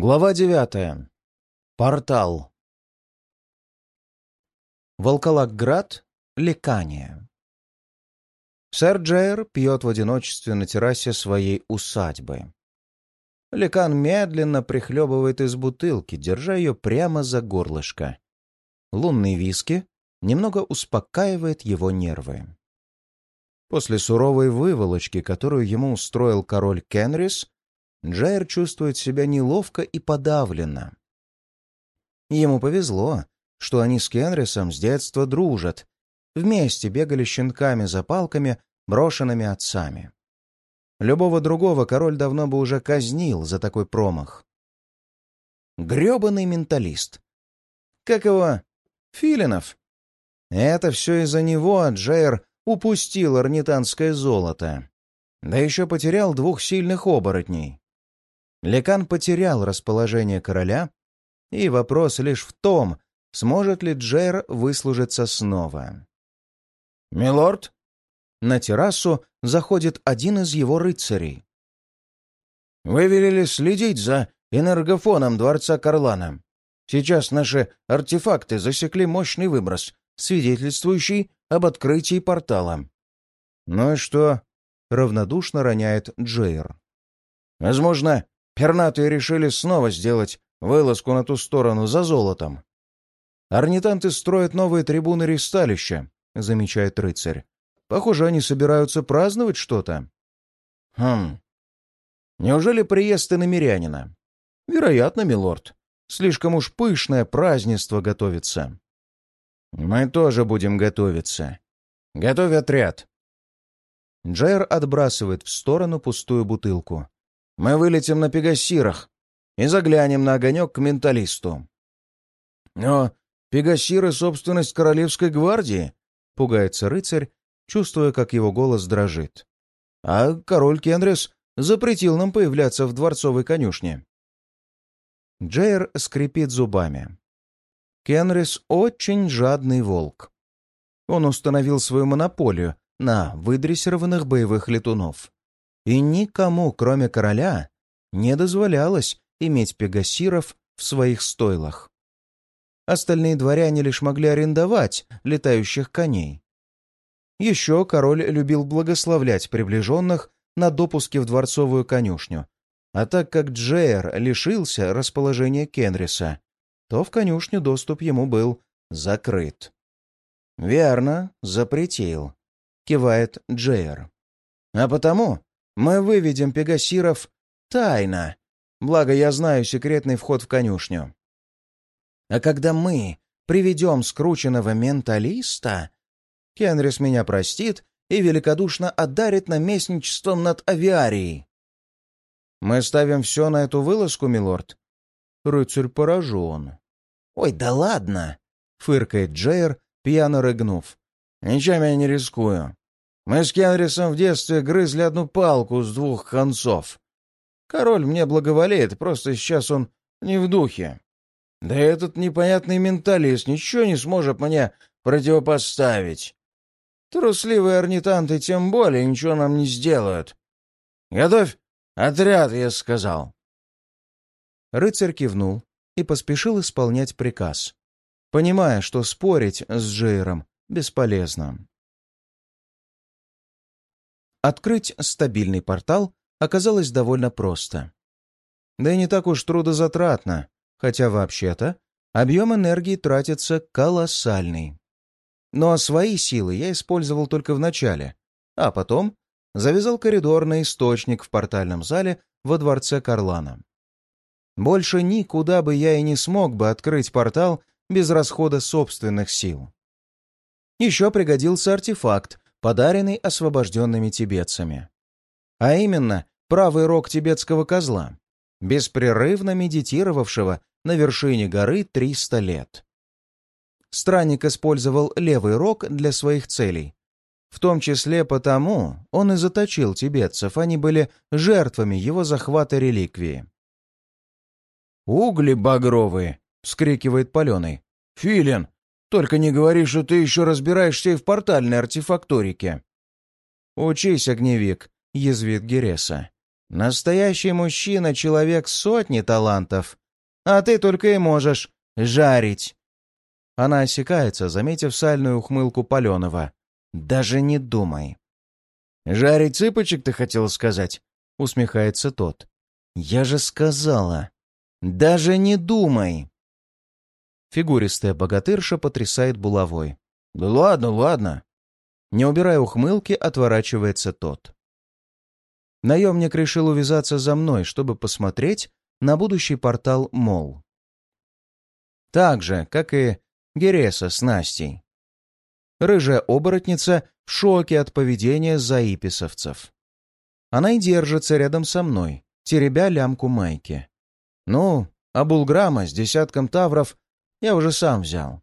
Глава девятая. Портал. Волколагград. Лекание. Сэр Джейр пьет в одиночестве на террасе своей усадьбы. Лекан медленно прихлебывает из бутылки, держа ее прямо за горлышко. Лунный виски немного успокаивает его нервы. После суровой выволочки, которую ему устроил король Кенрис, Джайр чувствует себя неловко и подавленно. Ему повезло, что они с Кенрисом с детства дружат, вместе бегали щенками за палками, брошенными отцами. Любого другого король давно бы уже казнил за такой промах. Грёбаный менталист. Как его? Филинов. Это все из-за него Джейр упустил орнитанское золото. Да еще потерял двух сильных оборотней. Лекан потерял расположение короля, и вопрос лишь в том, сможет ли Джейр выслужиться снова. «Милорд?» На террасу заходит один из его рыцарей. «Вы велели следить за энергофоном дворца Карлана. Сейчас наши артефакты засекли мощный выброс, свидетельствующий об открытии портала». «Ну и что?» — равнодушно роняет Джейр. «Возможно, пернатые решили снова сделать вылазку на ту сторону за золотом. «Орнитанты строят новые трибуны ристалища», — замечает рыцарь. «Похоже, они собираются праздновать что-то». «Хм. Неужели приезд иномерянина?» «Вероятно, милорд. Слишком уж пышное празднество готовится». «Мы тоже будем готовиться. Готовь отряд». Джейр отбрасывает в сторону пустую бутылку. Мы вылетим на пегасирах и заглянем на огонек к менталисту. Но пегасиры — собственность Королевской гвардии, — пугается рыцарь, чувствуя, как его голос дрожит. А король Кенрис запретил нам появляться в дворцовой конюшне. Джейр скрипит зубами. Кенрис — очень жадный волк. Он установил свою монополию на выдрессированных боевых летунов и никому, кроме короля, не дозволялось иметь пегасиров в своих стойлах. Остальные дворяне лишь могли арендовать летающих коней. Еще король любил благословлять приближенных на допуске в дворцовую конюшню, а так как Джейр лишился расположения Кенриса, то в конюшню доступ ему был закрыт. «Верно, запретил», — кивает Джейр. «А потому мы выведем пегасиров тайно, благо я знаю секретный вход в конюшню. А когда мы приведем скрученного менталиста, Кенрис меня простит и великодушно одарит наместничеством над авиарией. Мы ставим все на эту вылазку, милорд? Рыцарь поражен. Ой, да ладно! — фыркает Джейр, пьяно рыгнув. «Ничем я не рискую. Мы с Кенрисом в детстве грызли одну палку с двух концов. Король мне благоволеет, просто сейчас он не в духе. Да этот непонятный менталист ничего не сможет мне противопоставить. Трусливые орнитанты тем более ничего нам не сделают. Готовь отряд, я сказал. Рыцарь кивнул и поспешил исполнять приказ, понимая, что спорить с Джейром бесполезно. Открыть стабильный портал оказалось довольно просто. Да и не так уж трудозатратно, хотя вообще-то объем энергии тратится колоссальный. Но свои силы я использовал только в начале, а потом завязал коридор на источник в портальном зале во дворце Карлана. Больше никуда бы я и не смог бы открыть портал без расхода собственных сил. Еще пригодился артефакт, подаренный освобожденными тибетцами. А именно, правый рог тибетского козла, беспрерывно медитировавшего на вершине горы 300 лет. Странник использовал левый рог для своих целей. В том числе потому он и заточил тибетцев, они были жертвами его захвата реликвии. «Угли багровые!» — вскрикивает Паленый. «Филин, только не говори, что ты еще разбираешься и в портальной артефакторике. «Учись, огневик», — язвит Гереса. Настоящий мужчина — человек сотни талантов, а ты только и можешь жарить. Она осекается, заметив сальную ухмылку Паленова. «Даже не думай». «Жарить цыпочек, ты хотел сказать?» — усмехается тот. «Я же сказала. Даже не думай!» Фигуристая богатырша потрясает булавой. «Да ладно, ладно!» Не убирая ухмылки, отворачивается тот. Наемник решил увязаться за мной, чтобы посмотреть на будущий портал МОЛ. Так же, как и Гереса с Настей. Рыжая оборотница в шоке от поведения заиписовцев. Она и держится рядом со мной, теребя лямку майки. Ну, а булграма с десятком тавров я уже сам взял.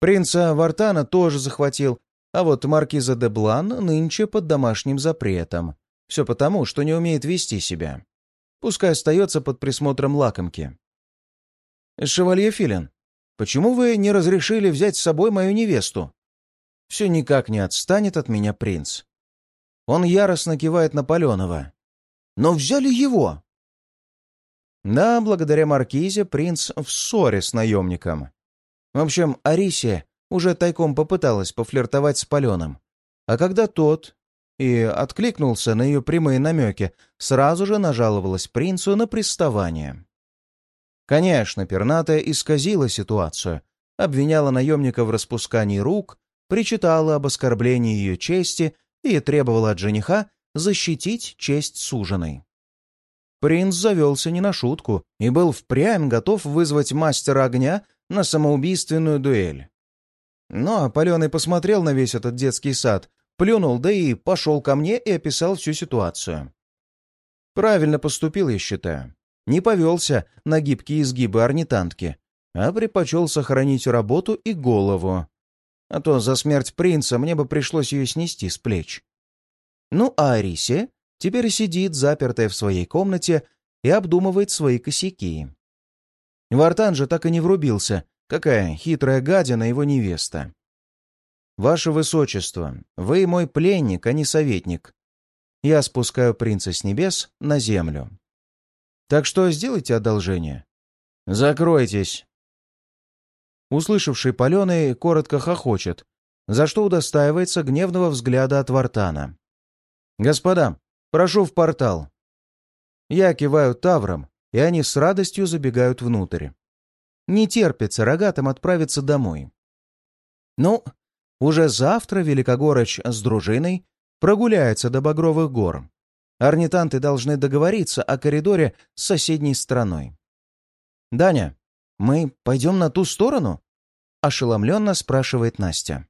Принца Вартана тоже захватил, а вот маркиза де Блан нынче под домашним запретом. Все потому, что не умеет вести себя. Пускай остается под присмотром лакомки. «Шевалье Филин, почему вы не разрешили взять с собой мою невесту?» Все никак не отстанет от меня принц. Он яростно кивает на Паленова. «Но взяли его!» Да, благодаря Маркизе принц в ссоре с наемником. В общем, Арисия уже тайком попыталась пофлиртовать с Паленом. А когда тот и откликнулся на ее прямые намеки, сразу же нажаловалась принцу на приставание. Конечно, пернатая исказила ситуацию, обвиняла наемника в распускании рук, причитала об оскорблении ее чести и требовала от жениха защитить честь суженой. Принц завелся не на шутку и был впрямь готов вызвать мастера огня на самоубийственную дуэль. Но Паленый посмотрел на весь этот детский сад, плюнул, да и пошел ко мне и описал всю ситуацию. Правильно поступил, я считаю. Не повелся на гибкие изгибы орнитантки, а предпочел сохранить работу и голову. А то за смерть принца мне бы пришлось ее снести с плеч. Ну, а Арисия теперь сидит, запертая в своей комнате, и обдумывает свои косяки. Вартан же так и не врубился, какая хитрая гадина его невеста. «Ваше Высочество, вы мой пленник, а не советник. Я спускаю принца с небес на землю. Так что сделайте одолжение. Закройтесь!» Услышавший паленый коротко хохочет, за что удостаивается гневного взгляда от Вартана. «Господа, прошу в портал». Я киваю тавром, и они с радостью забегают внутрь. Не терпится рогатым отправиться домой. Ну, уже завтра Великогорыч с дружиной прогуляется до Багровых гор. Орнитанты должны договориться о коридоре с соседней стороной. «Даня, мы пойдем на ту сторону?» — ошеломленно спрашивает Настя.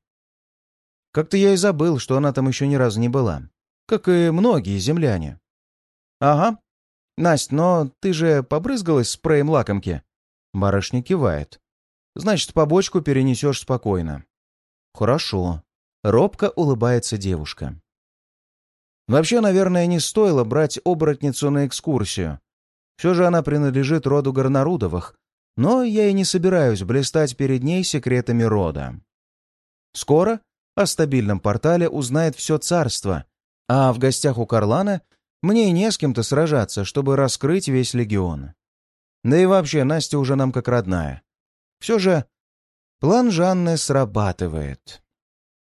Как-то я и забыл, что она там еще ни разу не была как и многие земляне. «Ага. Насть, но ты же побрызгалась спреем лакомки?» Барышня кивает. «Значит, побочку перенесешь спокойно». «Хорошо». Робко улыбается девушка. Вообще, наверное, не стоило брать оборотницу на экскурсию. Все же она принадлежит роду Горнарудовых, но я и не собираюсь блистать перед ней секретами рода. Скоро о стабильном портале узнает все царство, а в гостях у Карлана мне и не с кем-то сражаться, чтобы раскрыть весь легион. Да и вообще, Настя уже нам как родная. Все же план Жанны срабатывает.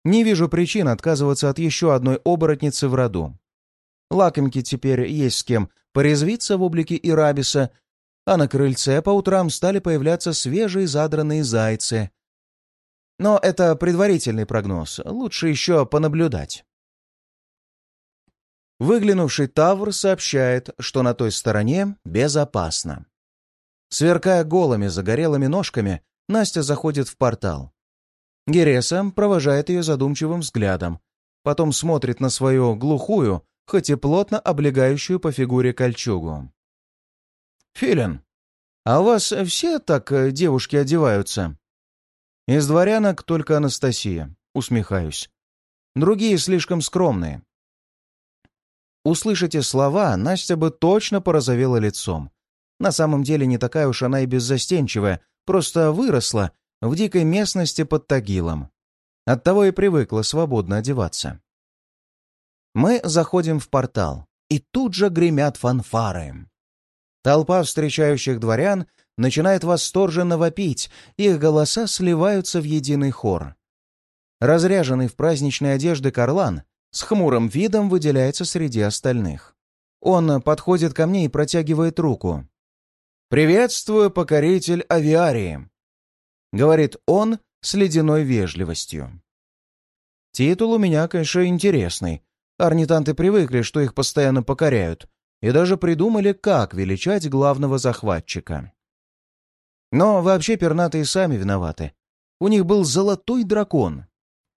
Не вижу причин отказываться от еще одной оборотницы в роду. Лакомки теперь есть с кем порезвиться в облике Ирабиса, а на крыльце по утрам стали появляться свежие задранные зайцы. Но это предварительный прогноз, лучше еще понаблюдать. Выглянувший Тавр сообщает, что на той стороне безопасно. Сверкая голыми загорелыми ножками, Настя заходит в портал. Гереса провожает ее задумчивым взглядом, потом смотрит на свою глухую, хоть и плотно облегающую по фигуре кольчугу. «Филин, а у вас все так э, девушки одеваются?» «Из дворянок только Анастасия», — усмехаюсь. «Другие слишком скромные. Услышите слова, Настя бы точно порозовела лицом. На самом деле не такая уж она и беззастенчивая, просто выросла в дикой местности под Тагилом. Оттого и привыкла свободно одеваться. Мы заходим в портал. и тут же гремят фанфары. Толпа встречающих дворян начинает восторженно вопить, их голоса сливаются в единый хор. Разряженный в праздничной одежды Карлан с хмурым видом выделяется среди остальных. Он подходит ко мне и протягивает руку. «Приветствую, покоритель авиарии», — говорит он с ледяной вежливостью. Титул у меня, конечно, интересный. Орнитанты привыкли, что их постоянно покоряют, и даже придумали, как величать главного захватчика. Но вообще пернатые сами виноваты. У них был золотой дракон.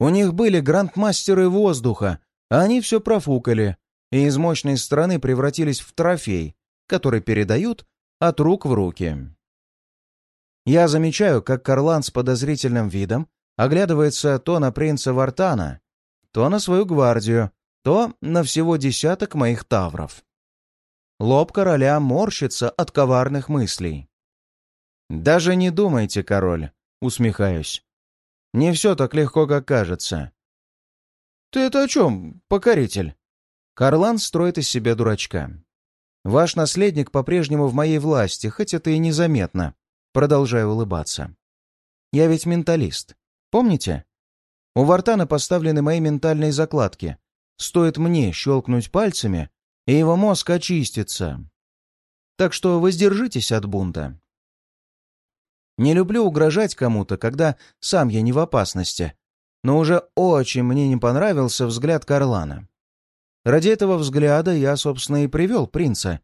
У них были грандмастеры воздуха, а они все профукали, и из мощной стороны превратились в трофей, который передают от рук в руки. Я замечаю, как Карлан с подозрительным видом оглядывается то на принца Вартана, то на свою гвардию, то на всего десяток моих тавров. Лоб короля морщится от коварных мыслей. «Даже не думайте, король», — усмехаюсь. «Не все так легко, как кажется». «Ты это о чем, покоритель?» Карлан строит из себя дурачка. «Ваш наследник по-прежнему в моей власти, хоть это и незаметно», — продолжаю улыбаться. «Я ведь менталист. Помните? У Вартана поставлены мои ментальные закладки. Стоит мне щелкнуть пальцами, и его мозг очистится. Так что воздержитесь от бунта. Не люблю угрожать кому-то, когда сам я не в опасности, но уже очень мне не понравился взгляд Карлана. Ради этого взгляда я, собственно, и привел принца.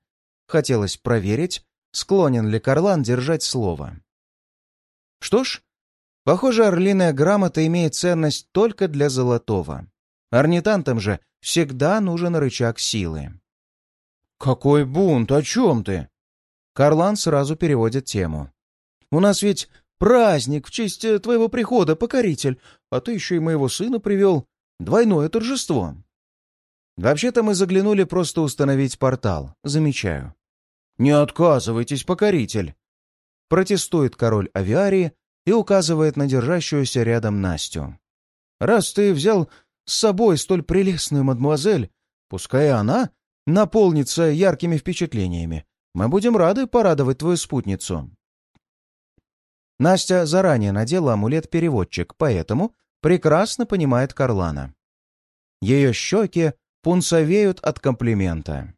Хотелось проверить, склонен ли Карлан держать слово. Что ж, Похоже, орлиная грамота имеет ценность только для золотого. Орнитантам же всегда нужен рычаг силы. «Какой бунт? О чем ты?» Карлан сразу переводит тему. «У нас ведь праздник в честь э, твоего прихода, покоритель, а ты еще и моего сына привел. Двойное торжество». «Вообще-то мы заглянули просто установить портал, замечаю». «Не отказывайтесь, покоритель!» Протестует король авиарии, и указывает на держащуюся рядом Настю. «Раз ты взял с собой столь прелестную мадемуазель, пускай она наполнится яркими впечатлениями, мы будем рады порадовать твою спутницу». Настя заранее надела амулет-переводчик, поэтому прекрасно понимает Карлана. Ее щеки пунцовеют от комплимента.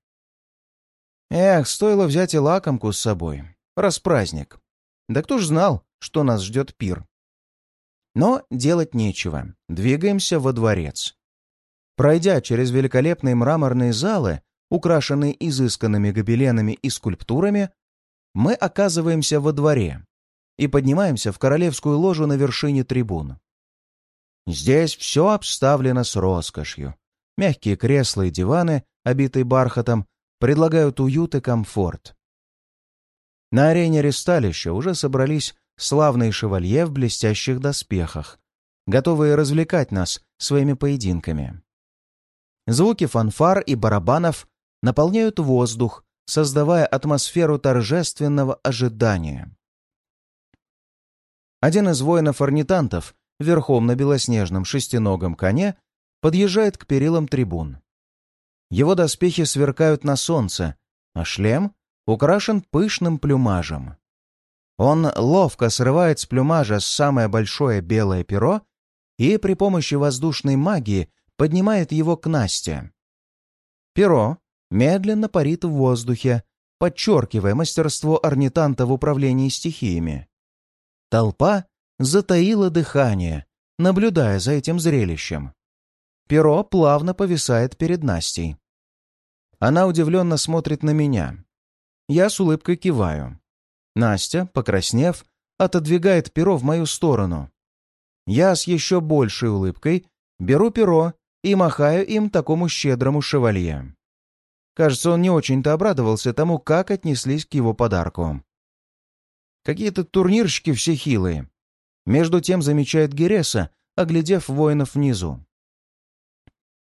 Эх, стоило взять и лакомку с собой. Раз праздник. Да кто ж знал, что нас ждет пир. Но делать нечего. Двигаемся во дворец. Пройдя через великолепные мраморные залы, украшенные изысканными гобеленами и скульптурами, мы оказываемся во дворе и поднимаемся в королевскую ложу на вершине трибун. Здесь все обставлено с роскошью. Мягкие кресла и диваны, обитые бархатом, предлагают уют и комфорт. На арене ресталища уже собрались славные шевалье в блестящих доспехах, готовые развлекать нас своими поединками. Звуки фанфар и барабанов наполняют воздух, создавая атмосферу торжественного ожидания. Один из воинов-орнитантов, верхом на белоснежном шестиногом коне, подъезжает к перилам трибун. Его доспехи сверкают на солнце, а шлем украшен пышным плюмажем. Он ловко срывает с плюмажа самое большое белое перо и при помощи воздушной магии поднимает его к Насте. Перо медленно парит в воздухе, подчеркивая мастерство орнитанта в управлении стихиями. Толпа затаила дыхание, наблюдая за этим зрелищем. Перо плавно повисает перед Настей. Она удивленно смотрит на меня. Я с улыбкой киваю. Настя, покраснев, отодвигает перо в мою сторону. Я с еще большей улыбкой беру перо и махаю им такому щедрому шевалье. Кажется, он не очень-то обрадовался тому, как отнеслись к его подарку. Какие-то турнирщики все хилые. Между тем замечает Гереса, оглядев воинов внизу.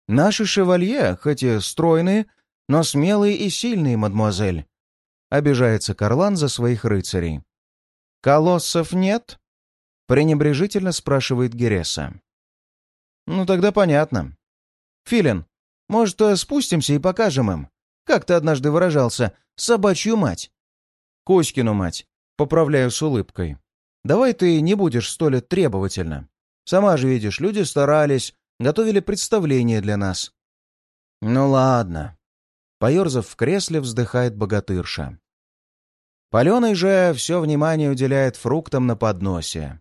«Наши шевалье, хоть и стройные, но смелые и сильные, мадемуазель обижается Карлан за своих рыцарей. «Колоссов нет?» — пренебрежительно спрашивает Гереса. «Ну тогда понятно. Филин, может, спустимся и покажем им? как ты однажды выражался, собачью мать. Кузькину мать, поправляю с улыбкой. Давай ты не будешь столь требовательно. Сама же видишь, люди старались, готовили представление для нас. Ну ладно. Поерзав в кресле, вздыхает богатырша. Паленый же все внимание уделяет фруктам на подносе.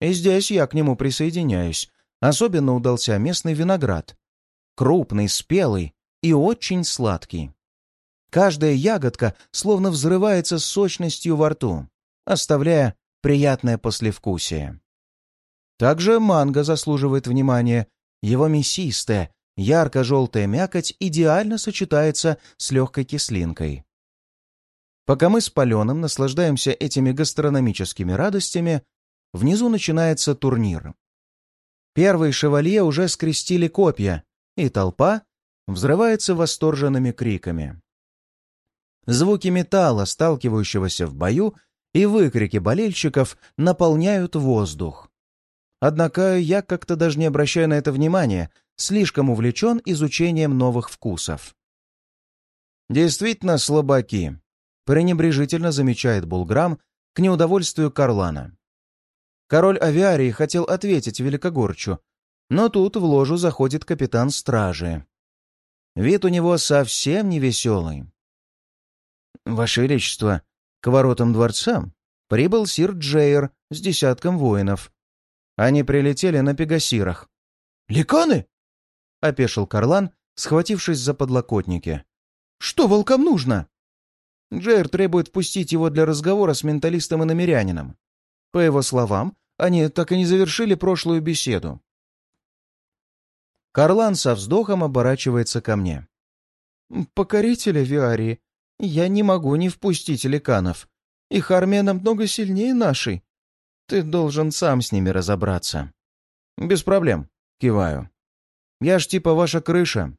И здесь я к нему присоединяюсь. Особенно удался местный виноград. Крупный, спелый и очень сладкий. Каждая ягодка словно взрывается сочностью во рту, оставляя приятное послевкусие. Также манго заслуживает внимания. Его мясистая, ярко-желтая мякоть идеально сочетается с легкой кислинкой. Пока мы с Паленым наслаждаемся этими гастрономическими радостями, внизу начинается турнир. Первые шевалье уже скрестили копья, и толпа взрывается восторженными криками. Звуки металла, сталкивающегося в бою, и выкрики болельщиков наполняют воздух. Однако я как-то даже не обращаю на это внимания, слишком увлечен изучением новых вкусов. Действительно слабаки, пренебрежительно замечает Булграм к неудовольствию Карлана. Король авиарии хотел ответить Великогорчу, но тут в ложу заходит капитан стражи. Вид у него совсем не веселый. «Ваше Величество, к воротам дворца прибыл сир Джейер с десятком воинов. Они прилетели на пегасирах». «Ликаны?» — опешил Карлан, схватившись за подлокотники. «Что волкам нужно?» Джейр требует впустить его для разговора с менталистом и намерянином. По его словам, они так и не завершили прошлую беседу. Карлан со вздохом оборачивается ко мне. «Покорителя Виарии, я не могу не впустить ликанов. Их армия намного сильнее нашей. Ты должен сам с ними разобраться». «Без проблем», — киваю. «Я ж типа ваша крыша.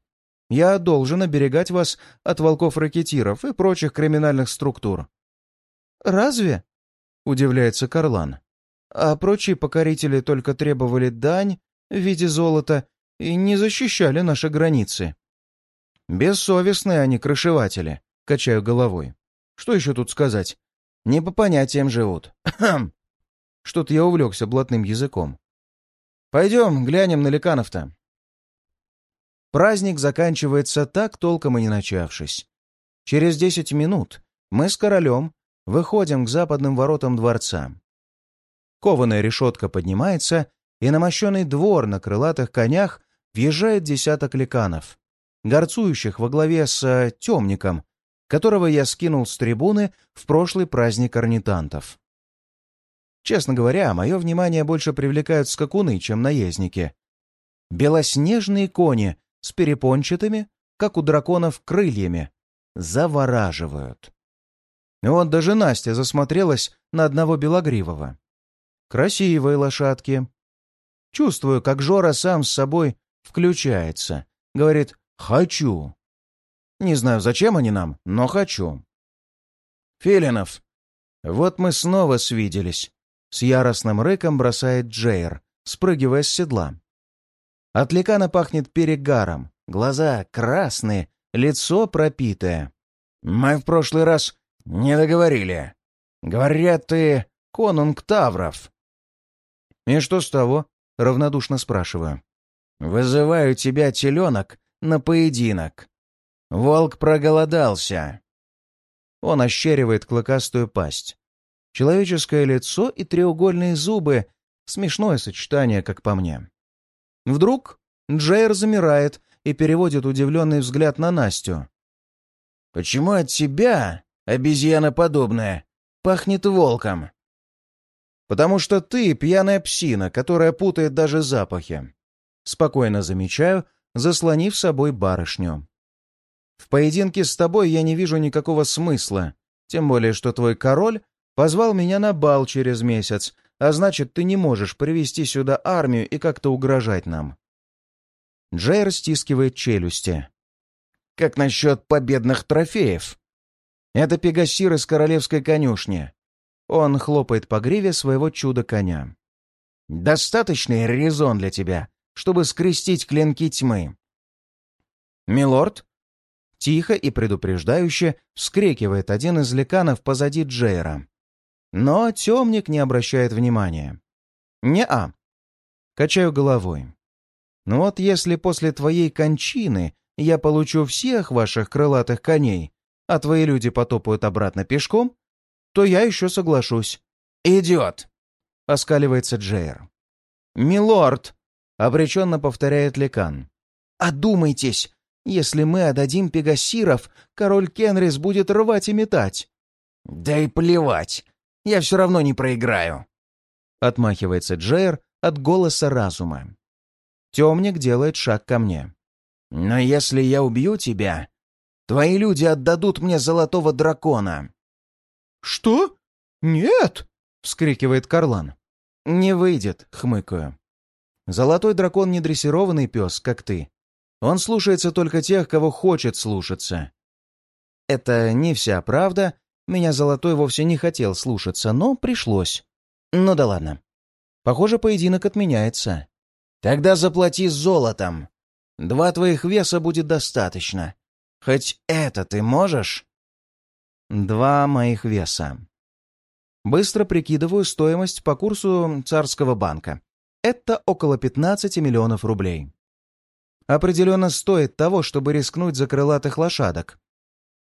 Я должен оберегать вас от волков-ракетиров и прочих криминальных структур». «Разве?» — удивляется Карлан. «А прочие покорители только требовали дань в виде золота и не защищали наши границы». «Бессовестные они крышеватели», Качаю головой. Что еще тут сказать? Не по понятиям живут. Что-то я увлекся блатным языком. Пойдем, глянем на ликанов-то. Праздник заканчивается так, толком и не начавшись. Через десять минут мы с королем выходим к западным воротам дворца. Кованая решетка поднимается, и на мощенный двор на крылатых конях въезжает десяток ликанов, горцующих во главе с э, темником, которого я скинул с трибуны в прошлый праздник орнитантов. Честно говоря, мое внимание больше привлекают скакуны, чем наездники. Белоснежные кони с перепончатыми, как у драконов, крыльями, завораживают. Вот даже Настя засмотрелась на одного белогривого. Красивые лошадки. Чувствую, как Жора сам с собой включается. Говорит «хочу». Не знаю, зачем они нам, но хочу. Филинов, вот мы снова свиделись. С яростным рыком бросает Джейр, спрыгивая с седла. От ликана пахнет перегаром, глаза красные, лицо пропитое. Мы в прошлый раз не договорили. Говорят, ты конунг Тавров. И что с того? Равнодушно спрашиваю. Вызываю тебя, теленок, на поединок. Волк проголодался. Он ощеривает клыкастую пасть. Человеческое лицо и треугольные зубы — смешное сочетание, как по мне. Вдруг Джейр замирает и переводит удивленный взгляд на Настю. «Почему от тебя, обезьяна подобная, пахнет волком?» «Потому что ты пьяная псина, которая путает даже запахи». Спокойно замечаю, заслонив собой барышню. В поединке с тобой я не вижу никакого смысла, тем более, что твой король позвал меня на бал через месяц, а значит, ты не можешь привести сюда армию и как-то угрожать нам». Джейр стискивает челюсти. «Как насчет победных трофеев?» «Это пегасир из королевской конюшни». Он хлопает по гриве своего чуда-коня. «Достаточный резон для тебя, чтобы скрестить клинки тьмы». «Милорд?» Тихо и предупреждающе вскрикивает один из ликанов позади Джейра. Но темник не обращает внимания. «Не-а». Качаю головой. «Ну вот если после твоей кончины я получу всех ваших крылатых коней, а твои люди потопают обратно пешком, то я еще соглашусь». «Идиот!» — оскаливается Джейр. «Милорд!» — обреченно повторяет Ликан. «Одумайтесь! Если мы отдадим пегасиров, король Кенрис будет рвать и метать». «Да и плевать! Я все равно не проиграю!» Отмахивается Джейр от голоса разума. Темник делает шаг ко мне. «Но если я убью тебя, твои люди отдадут мне золотого дракона». «Что? Нет!» — вскрикивает Карлан. «Не выйдет», — хмыкаю. «Золотой дракон не дрессированный пес, как ты. Он слушается только тех, кого хочет слушаться. Это не вся правда. Меня Золотой вовсе не хотел слушаться, но пришлось. Ну да ладно. Похоже, поединок отменяется. Тогда заплати золотом. Два твоих веса будет достаточно. Хоть это ты можешь? Два моих веса. Быстро прикидываю стоимость по курсу царского банка. Это около 15 миллионов рублей определенно стоит того, чтобы рискнуть за крылатых лошадок.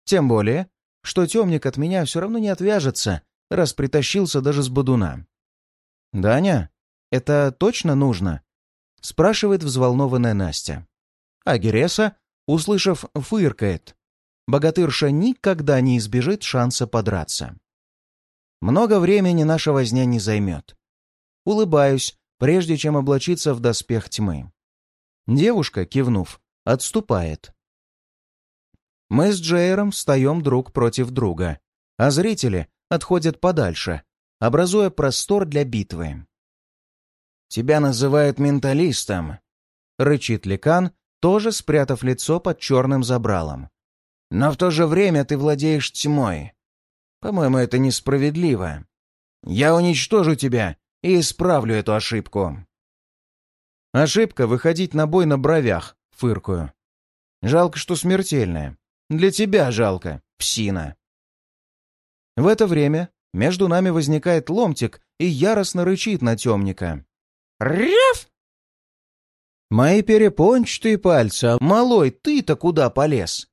Тем более, что темник от меня все равно не отвяжется, раз притащился даже с бодуна. «Даня, это точно нужно?» — спрашивает взволнованная Настя. А Гереса, услышав, фыркает. Богатырша никогда не избежит шанса подраться. Много времени наша возня не займет. Улыбаюсь, прежде чем облачиться в доспех тьмы. Девушка, кивнув, отступает. Мы с Джейером встаем друг против друга, а зрители отходят подальше, образуя простор для битвы. «Тебя называют менталистом», — рычит Ликан, тоже спрятав лицо под черным забралом. «Но в то же время ты владеешь тьмой. По-моему, это несправедливо. Я уничтожу тебя и исправлю эту ошибку». Ошибка — выходить на бой на бровях, фыркую. Жалко, что смертельная. Для тебя жалко, псина. В это время между нами возникает ломтик и яростно рычит на темника. «Рев!» Мои перепончатые пальцы, а малой, ты-то куда полез?